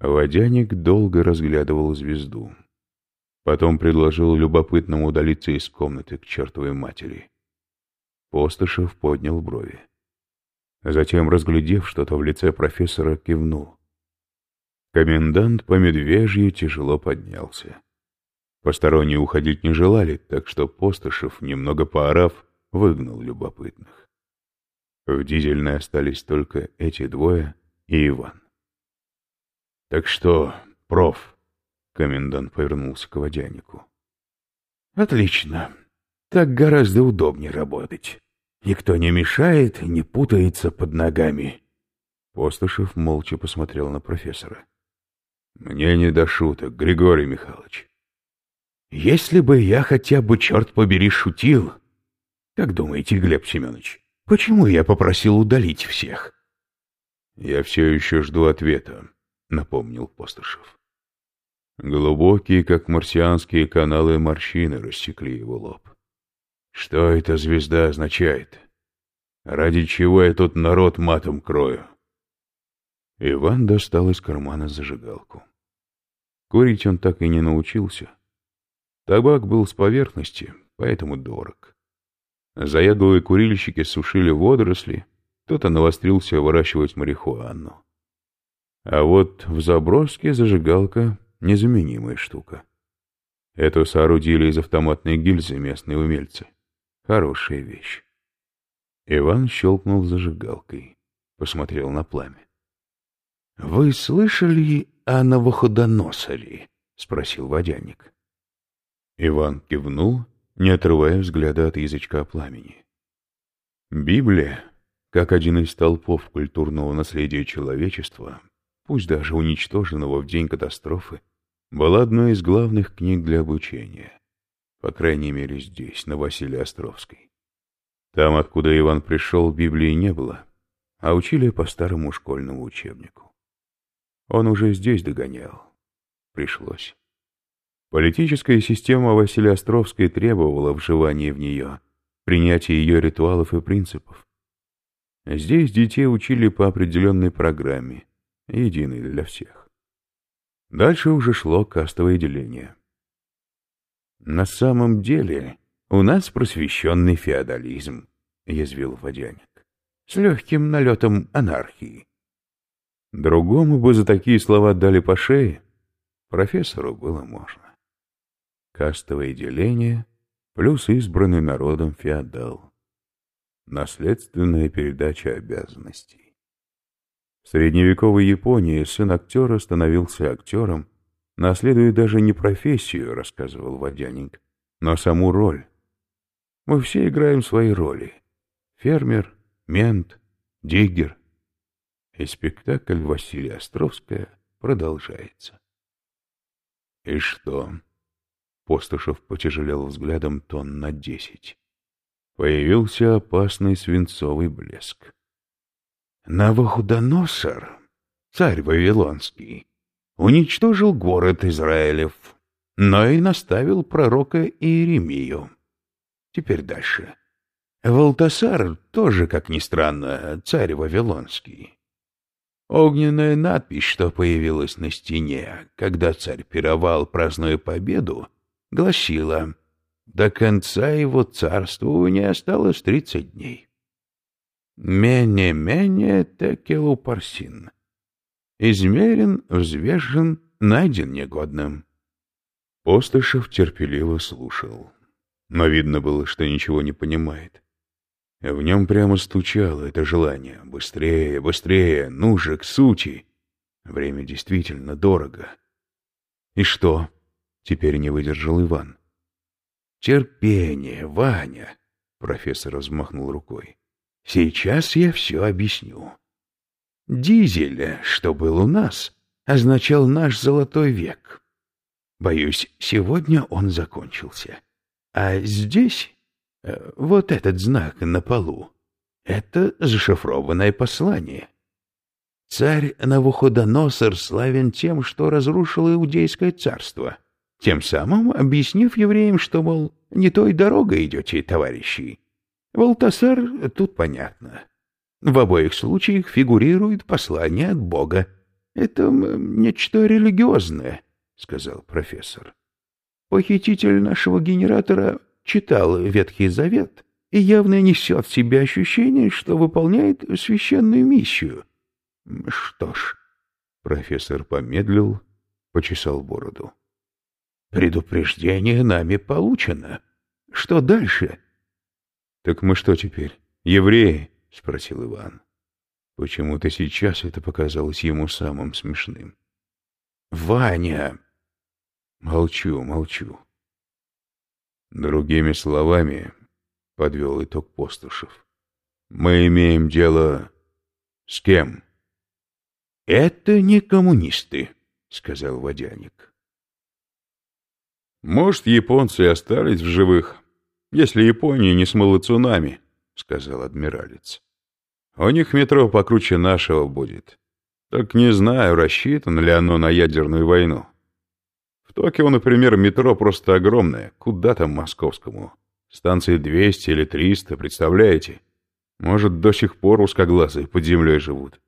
Водяник долго разглядывал звезду. Потом предложил любопытному удалиться из комнаты к чертовой матери. Постышев поднял брови. Затем, разглядев что-то в лице профессора, кивнул. Комендант по медвежьи тяжело поднялся. Посторонние уходить не желали, так что Постышев, немного поорав, выгнал любопытных. В дизельной остались только эти двое и Иван. — Так что, проф? — комендант повернулся к водянику. — Отлично. Так гораздо удобнее работать. Никто не мешает, не путается под ногами. Постышев молча посмотрел на профессора. — Мне не до шуток, Григорий Михайлович. Если бы я хотя бы, черт побери, шутил... Как думаете, Глеб Семенович, почему я попросил удалить всех? Я все еще жду ответа, напомнил Постышев. Глубокие, как марсианские каналы морщины, рассекли его лоб. Что эта звезда означает? Ради чего я тут народ матом крою? Иван достал из кармана зажигалку. Курить он так и не научился. Табак был с поверхности, поэтому дорог. Заядлые курильщики сушили водоросли, кто-то навострился выращивать марихуану. А вот в заброске зажигалка — незаменимая штука. Эту соорудили из автоматной гильзы местные умельцы. Хорошая вещь. Иван щелкнул зажигалкой, посмотрел на пламя. — Вы слышали о Новоходоносоре? — спросил водяник. Иван кивнул, не отрывая взгляда от язычка пламени. Библия, как один из толпов культурного наследия человечества, пусть даже уничтоженного в день катастрофы, была одной из главных книг для обучения. По крайней мере здесь, на Василии Островской. Там, откуда Иван пришел, Библии не было, а учили по старому школьному учебнику. Он уже здесь догонял. Пришлось. Политическая система Василия Островской требовала вживания в нее, принятия ее ритуалов и принципов. Здесь детей учили по определенной программе, единой для всех. Дальше уже шло кастовое деление. «На самом деле у нас просвещенный феодализм», — язвил Водяник, — «с легким налетом анархии». Другому бы за такие слова дали по шее, профессору было можно кастовое деление плюс избранный народом феодал. Наследственная передача обязанностей. В средневековой Японии сын актера становился актером, наследуя даже не профессию, рассказывал Водяник, но саму роль. Мы все играем свои роли. Фермер, мент, диггер. И спектакль Василия Островская продолжается. И что? Постышев потяжелел взглядом тон на десять. Появился опасный свинцовый блеск. Навуходоносор, царь Вавилонский, уничтожил город Израилев, но и наставил пророка Иеремию. Теперь дальше. Валтасар тоже, как ни странно, царь Вавилонский. Огненная надпись, что появилась на стене, когда царь пировал, празднуя победу, гласила «До конца его царствования осталось тридцать дней». «Менее-менее текелу парсин». Измерен, взвешен, найден негодным. Постышев терпеливо слушал, но видно было, что ничего не понимает. В нем прямо стучало это желание. Быстрее, быстрее, ну же, к сути. Время действительно дорого. И что? Теперь не выдержал Иван. «Терпение, Ваня!» — профессор размахнул рукой. «Сейчас я все объясню. Дизель, что был у нас, означал наш золотой век. Боюсь, сегодня он закончился. А здесь, э, вот этот знак на полу, это зашифрованное послание. Царь Навуходоносор славен тем, что разрушил Иудейское царство — тем самым объяснив евреям, что, мол, не той дорогой идете, товарищи. Валтасар тут понятно. В обоих случаях фигурирует послание от Бога. это нечто религиозное, — сказал профессор. Похититель нашего генератора читал Ветхий Завет и явно несет в себе ощущение, что выполняет священную миссию. Что ж, профессор помедлил, почесал бороду. Предупреждение нами получено. Что дальше? — Так мы что теперь, евреи? — спросил Иван. Почему-то сейчас это показалось ему самым смешным. — Ваня! Молчу, молчу. Другими словами, — подвел итог Постушев, — мы имеем дело с кем? — Это не коммунисты, — сказал Водяник. «Может, японцы остались в живых, если Япония не смыла цунами», — сказал адмиралец. «У них метро покруче нашего будет. Так не знаю, рассчитано ли оно на ядерную войну. В Токио, например, метро просто огромное. Куда там московскому? Станции 200 или 300, представляете? Может, до сих пор узкоглазые под землей живут.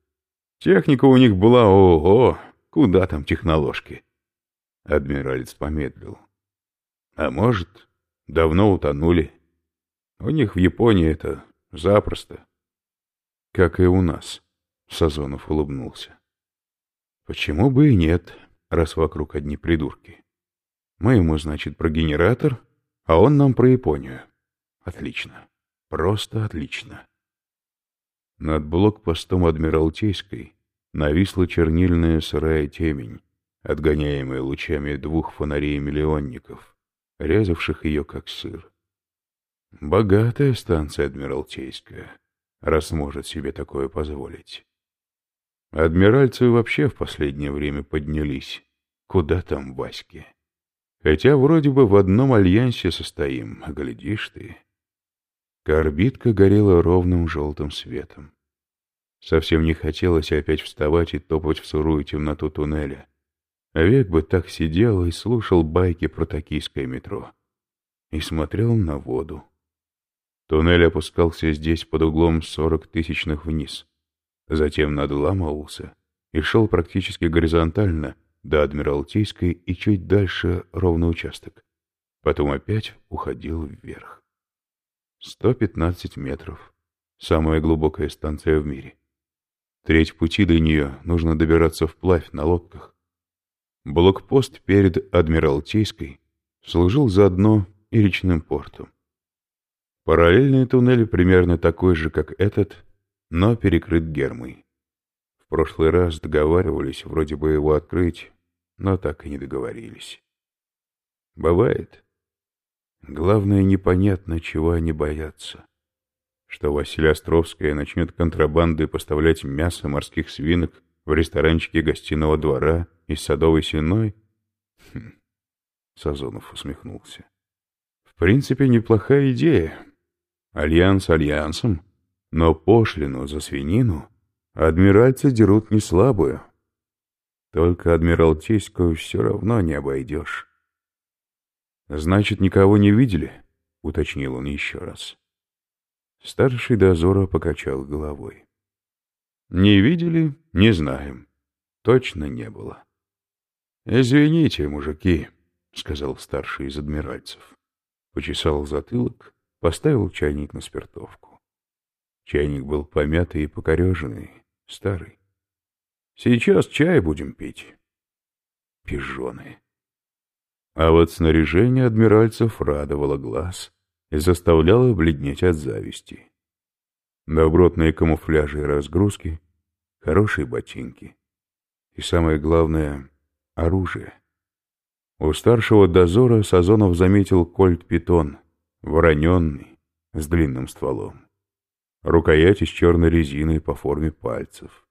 Техника у них была ого, куда там техноложки?» Адмиралец помедлил. А может, давно утонули. У них в Японии это запросто. Как и у нас, Сазонов улыбнулся. Почему бы и нет, раз вокруг одни придурки. Мы ему, значит, про генератор, а он нам про Японию. Отлично. Просто отлично. Над блокпостом Адмиралтейской нависла чернильная сырая темень, отгоняемая лучами двух фонарей-миллионников резавших ее как сыр. Богатая станция Адмиралтейская, раз может себе такое позволить. Адмиральцы вообще в последнее время поднялись. Куда там Ваське? Хотя вроде бы в одном альянсе состоим, а глядишь ты. Корбитка горела ровным желтым светом. Совсем не хотелось опять вставать и топать в сырую темноту туннеля. Век бы так сидел и слушал байки про токийское метро. И смотрел на воду. Туннель опускался здесь под углом сорок тысячных вниз. Затем надламывался и шел практически горизонтально до Адмиралтейской и чуть дальше ровный участок. Потом опять уходил вверх. Сто пятнадцать метров. Самая глубокая станция в мире. Треть пути до нее нужно добираться вплавь на лодках. Блокпост перед Адмиралтейской служил заодно и речным портом. Параллельный туннель примерно такой же, как этот, но перекрыт гермой. В прошлый раз договаривались вроде бы его открыть, но так и не договорились. Бывает. Главное, непонятно, чего они боятся. Что Василия Островская начнет контрабандой поставлять мясо морских свинок в ресторанчике гостиного двора и садовой сеной? Хм. Сазонов усмехнулся. В принципе, неплохая идея. Альянс альянсом, но пошлину за свинину адмиральцы дерут не слабую. Только адмиралтейскую все равно не обойдешь. «Значит, никого не видели?» — уточнил он еще раз. Старший дозора покачал головой. Не видели, не знаем. Точно не было. «Извините, мужики», — сказал старший из адмиральцев. Почесал затылок, поставил чайник на спиртовку. Чайник был помятый и покореженный, старый. «Сейчас чай будем пить». Пижоны. А вот снаряжение адмиральцев радовало глаз и заставляло бледнеть от зависти. Добротные камуфляжи и разгрузки, хорошие ботинки. И самое главное — оружие. У старшего дозора Сазонов заметил кольт-питон, вороненный, с длинным стволом. Рукоять из черной резины по форме пальцев.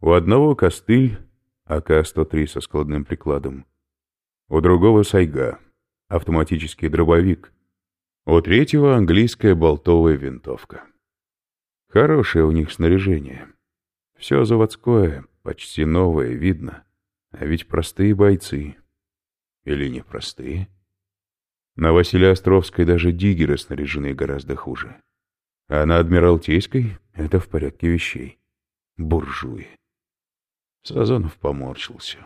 У одного костыль, АК-103 со складным прикладом. У другого сайга, автоматический дробовик. У третьего английская болтовая винтовка. Хорошее у них снаряжение. Все заводское, почти новое, видно. А ведь простые бойцы. Или не простые? На Василия Островской даже диггеры снаряжены гораздо хуже. А на Адмиралтейской это в порядке вещей. Буржуи. Сазонов поморщился.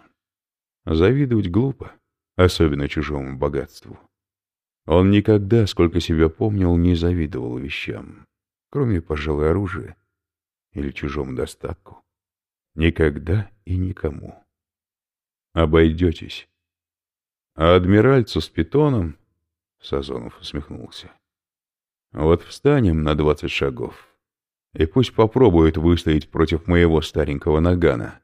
Завидовать глупо, особенно чужому богатству. Он никогда, сколько себя помнил, не завидовал вещам, кроме, пожалуй, оружия или чужому достатку. Никогда и никому. Обойдетесь. А адмиральцу с питоном... Сазонов усмехнулся. Вот встанем на двадцать шагов, и пусть попробует выстоять против моего старенького нагана.